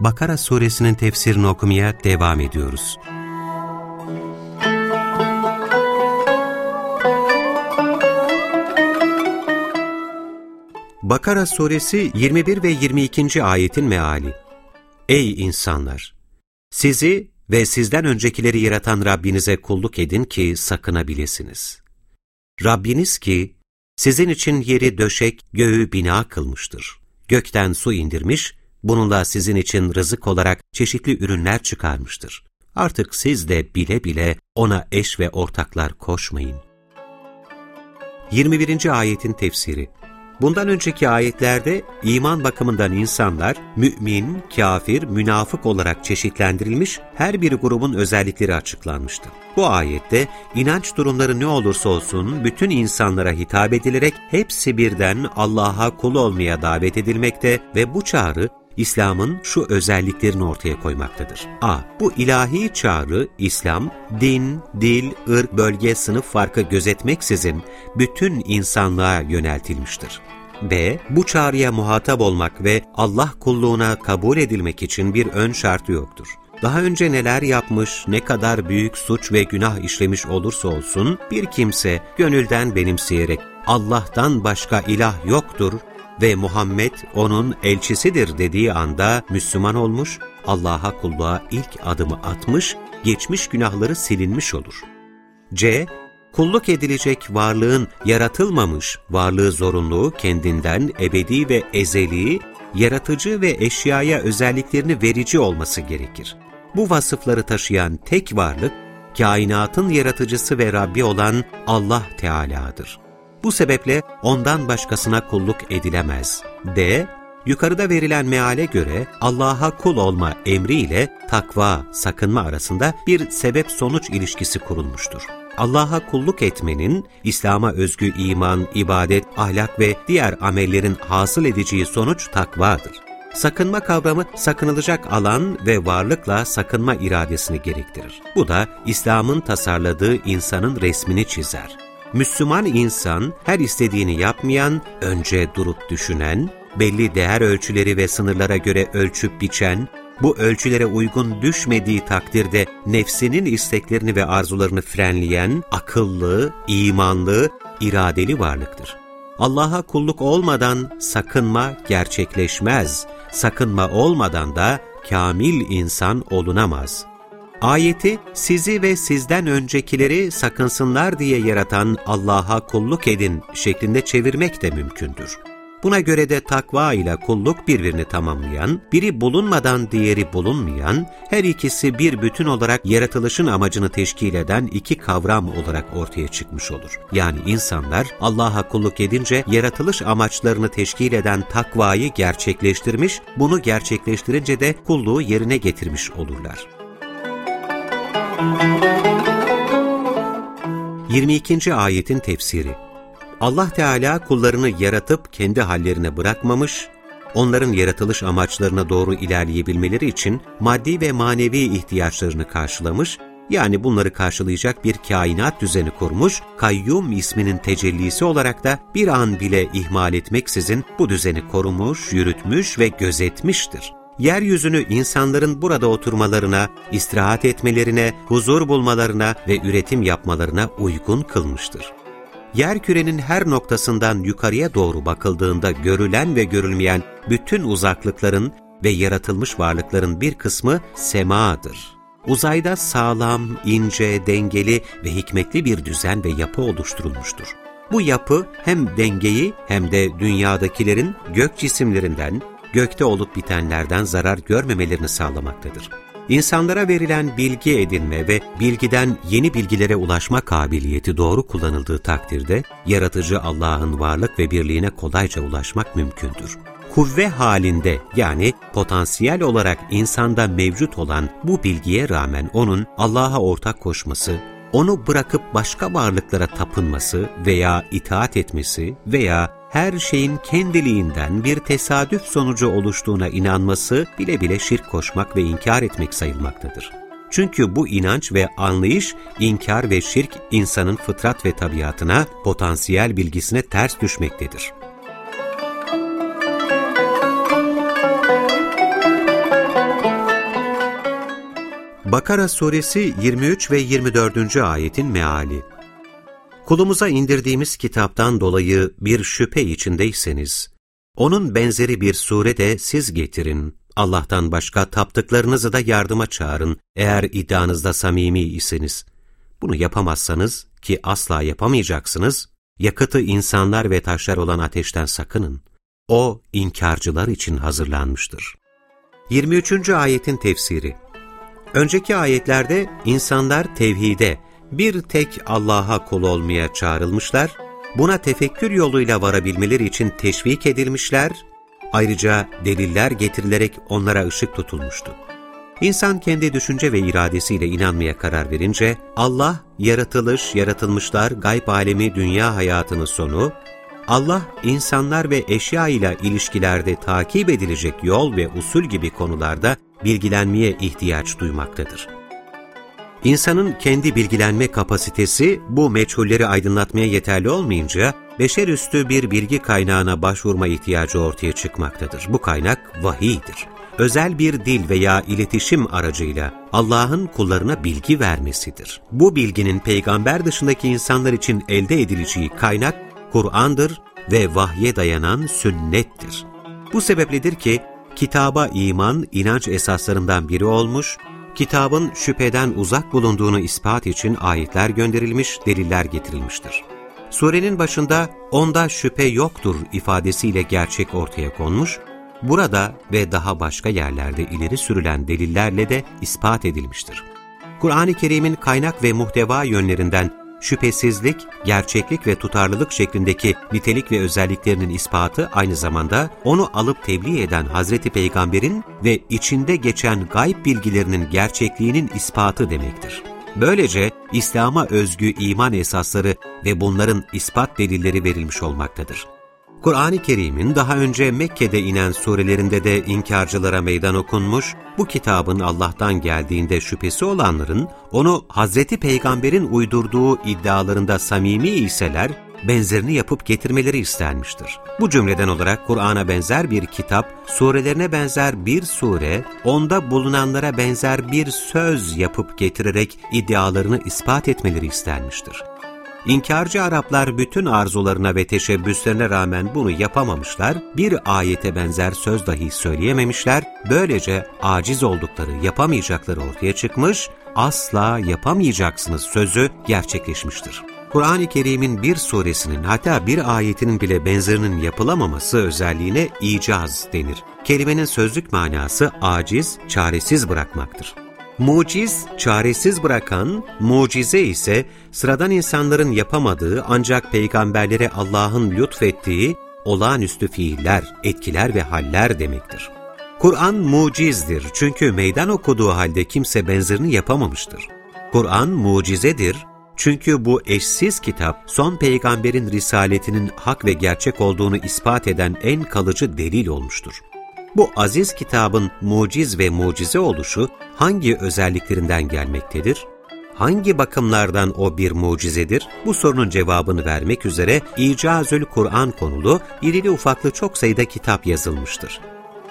Bakara suresinin tefsirini okumaya devam ediyoruz. Bakara suresi 21 ve 22. ayetin meali Ey insanlar! Sizi ve sizden öncekileri yaratan Rabbinize kulluk edin ki sakınabilirsiniz. Rabbiniz ki sizin için yeri döşek, göğü bina kılmıştır. Gökten su indirmiş, bununla sizin için rızık olarak çeşitli ürünler çıkarmıştır. Artık siz de bile bile ona eş ve ortaklar koşmayın. 21. ayetin tefsiri Bundan önceki ayetlerde iman bakımından insanlar mümin, kafir, münafık olarak çeşitlendirilmiş her bir grubun özellikleri açıklanmıştı. Bu ayette inanç durumları ne olursa olsun bütün insanlara hitap edilerek hepsi birden Allah'a kul olmaya davet edilmekte ve bu çağrı İslam'ın şu özelliklerini ortaya koymaktadır. A. Bu ilahi çağrı, İslam, din, dil, ırk, bölge, sınıf farkı gözetmeksizin bütün insanlığa yöneltilmiştir. B. Bu çağrıya muhatap olmak ve Allah kulluğuna kabul edilmek için bir ön şartı yoktur. Daha önce neler yapmış, ne kadar büyük suç ve günah işlemiş olursa olsun, bir kimse gönülden benimseyerek Allah'tan başka ilah yoktur ve Muhammed onun elçisidir dediği anda Müslüman olmuş, Allah'a kulluğa ilk adımı atmış, geçmiş günahları silinmiş olur. C. Kulluk edilecek varlığın yaratılmamış varlığı zorunluluğu kendinden ebedi ve ezeli, yaratıcı ve eşyaya özelliklerini verici olması gerekir. Bu vasıfları taşıyan tek varlık, kainatın yaratıcısı ve Rabbi olan Allah Teala'dır. Bu sebeple ondan başkasına kulluk edilemez. D. Yukarıda verilen meale göre Allah'a kul olma emriyle takva, sakınma arasında bir sebep-sonuç ilişkisi kurulmuştur. Allah'a kulluk etmenin, İslam'a özgü iman, ibadet, ahlak ve diğer amellerin hasıl edeceği sonuç takvadır. Sakınma kavramı sakınılacak alan ve varlıkla sakınma iradesini gerektirir. Bu da İslam'ın tasarladığı insanın resmini çizer. Müslüman insan her istediğini yapmayan, önce durup düşünen, belli değer ölçüleri ve sınırlara göre ölçüp biçen, bu ölçülere uygun düşmediği takdirde nefsinin isteklerini ve arzularını frenleyen, akıllı, imanlı, iradeli varlıktır. Allah'a kulluk olmadan sakınma gerçekleşmez, sakınma olmadan da kamil insan olunamaz. Ayeti sizi ve sizden öncekileri sakınsınlar diye yaratan Allah'a kulluk edin şeklinde çevirmek de mümkündür. Buna göre de takva ile kulluk birbirini tamamlayan, biri bulunmadan diğeri bulunmayan, her ikisi bir bütün olarak yaratılışın amacını teşkil eden iki kavram olarak ortaya çıkmış olur. Yani insanlar Allah'a kulluk edince yaratılış amaçlarını teşkil eden takvayı gerçekleştirmiş, bunu gerçekleştirince de kulluğu yerine getirmiş olurlar. 22. ayetin tefsiri Allah Teala kullarını yaratıp kendi hallerine bırakmamış, onların yaratılış amaçlarına doğru ilerleyebilmeleri için maddi ve manevi ihtiyaçlarını karşılamış, yani bunları karşılayacak bir kainat düzeni kurmuş, kayyum isminin tecellisi olarak da bir an bile ihmal etmeksizin bu düzeni korumuş, yürütmüş ve gözetmiştir yeryüzünü insanların burada oturmalarına, istirahat etmelerine, huzur bulmalarına ve üretim yapmalarına uygun kılmıştır. Yerkürenin her noktasından yukarıya doğru bakıldığında görülen ve görülmeyen bütün uzaklıkların ve yaratılmış varlıkların bir kısmı semadır. Uzayda sağlam, ince, dengeli ve hikmetli bir düzen ve yapı oluşturulmuştur. Bu yapı hem dengeyi hem de dünyadakilerin gök cisimlerinden, gökte olup bitenlerden zarar görmemelerini sağlamaktadır. İnsanlara verilen bilgi edinme ve bilgiden yeni bilgilere ulaşma kabiliyeti doğru kullanıldığı takdirde, yaratıcı Allah'ın varlık ve birliğine kolayca ulaşmak mümkündür. kuvve halinde yani potansiyel olarak insanda mevcut olan bu bilgiye rağmen onun Allah'a ortak koşması, onu bırakıp başka varlıklara tapınması veya itaat etmesi veya her şeyin kendiliğinden bir tesadüf sonucu oluştuğuna inanması bile bile şirk koşmak ve inkar etmek sayılmaktadır. Çünkü bu inanç ve anlayış, inkar ve şirk insanın fıtrat ve tabiatına, potansiyel bilgisine ters düşmektedir. Bakara suresi 23 ve 24. ayetin meali Kulumuza indirdiğimiz kitaptan dolayı bir şüphe içindeyseniz, onun benzeri bir sure de siz getirin. Allah'tan başka taptıklarınızı da yardıma çağırın eğer iddianızda samimi iseniz. Bunu yapamazsanız ki asla yapamayacaksınız, yakıtı insanlar ve taşlar olan ateşten sakının. O inkarcılar için hazırlanmıştır. 23. ayetin tefsiri Önceki ayetlerde insanlar tevhide, bir tek Allah'a kul olmaya çağrılmışlar, buna tefekkür yoluyla varabilmeleri için teşvik edilmişler, ayrıca deliller getirilerek onlara ışık tutulmuştu. İnsan kendi düşünce ve iradesiyle inanmaya karar verince, Allah, yaratılış, yaratılmışlar, gayb alemi, dünya hayatının sonu, Allah, insanlar ve eşya ile ilişkilerde takip edilecek yol ve usul gibi konularda bilgilenmeye ihtiyaç duymaktadır. İnsanın kendi bilgilenme kapasitesi bu meçhulleri aydınlatmaya yeterli olmayınca, beşerüstü bir bilgi kaynağına başvurma ihtiyacı ortaya çıkmaktadır. Bu kaynak vahiydir. Özel bir dil veya iletişim aracıyla Allah'ın kullarına bilgi vermesidir. Bu bilginin peygamber dışındaki insanlar için elde edileceği kaynak Kur'an'dır ve vahye dayanan sünnettir. Bu sebepledir ki kitaba iman inanç esaslarından biri olmuş, kitabın şüpheden uzak bulunduğunu ispat için ayetler gönderilmiş, deliller getirilmiştir. Surenin başında onda şüphe yoktur ifadesiyle gerçek ortaya konmuş, burada ve daha başka yerlerde ileri sürülen delillerle de ispat edilmiştir. Kur'an-ı Kerim'in kaynak ve muhteva yönlerinden şüphesizlik, gerçeklik ve tutarlılık şeklindeki nitelik ve özelliklerinin ispatı aynı zamanda onu alıp tebliğ eden Hazreti Peygamber'in ve içinde geçen gayb bilgilerinin gerçekliğinin ispatı demektir. Böylece İslam'a özgü iman esasları ve bunların ispat delilleri verilmiş olmaktadır. Kur'an-ı Kerim'in daha önce Mekke'de inen surelerinde de inkarcılara meydan okunmuş, bu kitabın Allah'tan geldiğinde şüphesi olanların, onu Hazreti Peygamber'in uydurduğu iddialarında samimi iseler, benzerini yapıp getirmeleri istenmiştir. Bu cümleden olarak Kur'an'a benzer bir kitap, surelerine benzer bir sure, onda bulunanlara benzer bir söz yapıp getirerek iddialarını ispat etmeleri istenmiştir. İnkarcı Araplar bütün arzularına ve teşebbüslerine rağmen bunu yapamamışlar, bir ayete benzer söz dahi söyleyememişler, böylece aciz oldukları, yapamayacakları ortaya çıkmış, asla yapamayacaksınız sözü gerçekleşmiştir. Kur'an-ı Kerim'in bir suresinin hatta bir ayetinin bile benzerinin yapılamaması özelliğine icaz denir. Kelimenin sözlük manası aciz, çaresiz bırakmaktır. Muciz, çaresiz bırakan, mucize ise sıradan insanların yapamadığı ancak peygamberlere Allah'ın lütfettiği olağanüstü fiiller, etkiler ve haller demektir. Kur'an mucizdir çünkü meydan okuduğu halde kimse benzerini yapamamıştır. Kur'an mucizedir çünkü bu eşsiz kitap son peygamberin risaletinin hak ve gerçek olduğunu ispat eden en kalıcı delil olmuştur. Bu aziz kitabın muciz ve mucize oluşu hangi özelliklerinden gelmektedir? Hangi bakımlardan o bir mucizedir? Bu sorunun cevabını vermek üzere İcazül Kur'an konulu irili ufaklı çok sayıda kitap yazılmıştır.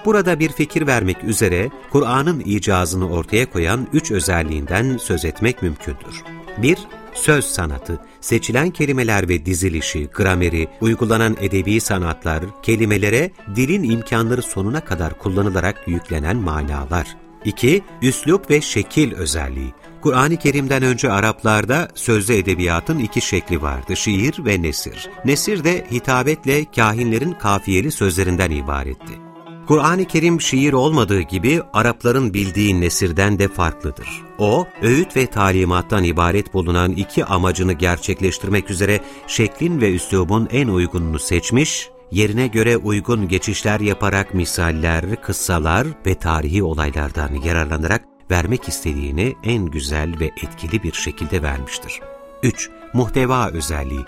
Burada bir fikir vermek üzere Kur'an'ın icazını ortaya koyan üç özelliğinden söz etmek mümkündür. 1- söz sanatı, seçilen kelimeler ve dizilişi, grameri, uygulanan edebi sanatlar, kelimelere dilin imkanları sonuna kadar kullanılarak yüklenen manalar. 2. Üslup ve şekil özelliği. Kur'an-ı Kerim'den önce Araplarda sözlü edebiyatın iki şekli vardı, şiir ve nesir. Nesir de hitabetle kahinlerin kafiyeli sözlerinden ibaretti. Kur'an-ı Kerim şiir olmadığı gibi Arapların bildiği nesirden de farklıdır. O, öğüt ve talimattan ibaret bulunan iki amacını gerçekleştirmek üzere şeklin ve üslubun en uygununu seçmiş, yerine göre uygun geçişler yaparak misaller, kıssalar ve tarihi olaylardan yararlanarak vermek istediğini en güzel ve etkili bir şekilde vermiştir. 3. Muhteva özelliği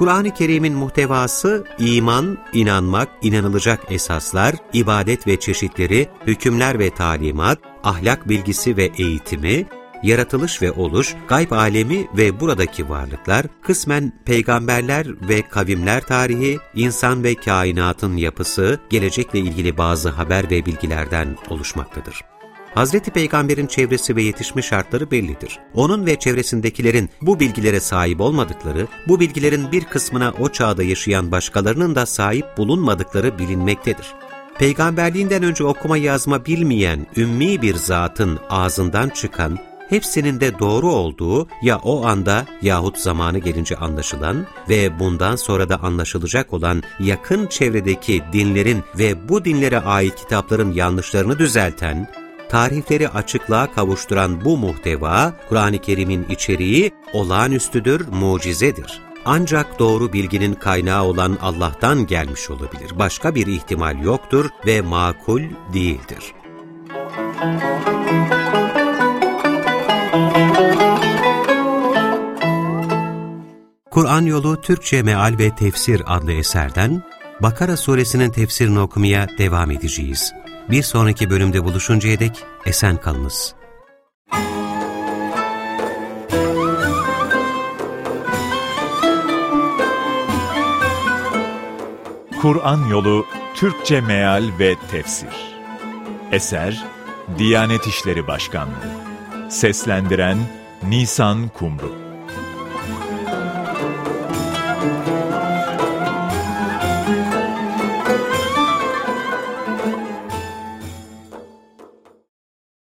Kur'an-ı Kerim'in muhtevası iman, inanmak, inanılacak esaslar, ibadet ve çeşitleri, hükümler ve talimat, ahlak bilgisi ve eğitimi, yaratılış ve oluş, gayb alemi ve buradaki varlıklar, kısmen peygamberler ve kavimler tarihi, insan ve kainatın yapısı, gelecekle ilgili bazı haber ve bilgilerden oluşmaktadır. Hazreti Peygamber'in çevresi ve yetişme şartları bellidir. Onun ve çevresindekilerin bu bilgilere sahip olmadıkları, bu bilgilerin bir kısmına o çağda yaşayan başkalarının da sahip bulunmadıkları bilinmektedir. Peygamberliğinden önce okuma yazma bilmeyen ümmi bir zatın ağzından çıkan, hepsinin de doğru olduğu ya o anda yahut zamanı gelince anlaşılan ve bundan sonra da anlaşılacak olan yakın çevredeki dinlerin ve bu dinlere ait kitapların yanlışlarını düzelten, tarifleri açıklığa kavuşturan bu muhteva, Kur'an-ı Kerim'in içeriği olağanüstüdür, mucizedir. Ancak doğru bilginin kaynağı olan Allah'tan gelmiş olabilir. Başka bir ihtimal yoktur ve makul değildir. Kur'an Yolu Türkçe Meal ve Tefsir adlı eserden Bakara suresinin tefsirini okumaya devam edeceğiz. Bir sonraki bölümde buluşuncaya dek esen kalınız. Kur'an Yolu Türkçe Meal ve Tefsir. Eser Diyanet İşleri Başkanlığı. Seslendiren Nisan Kumru